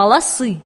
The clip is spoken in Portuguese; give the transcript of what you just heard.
полосы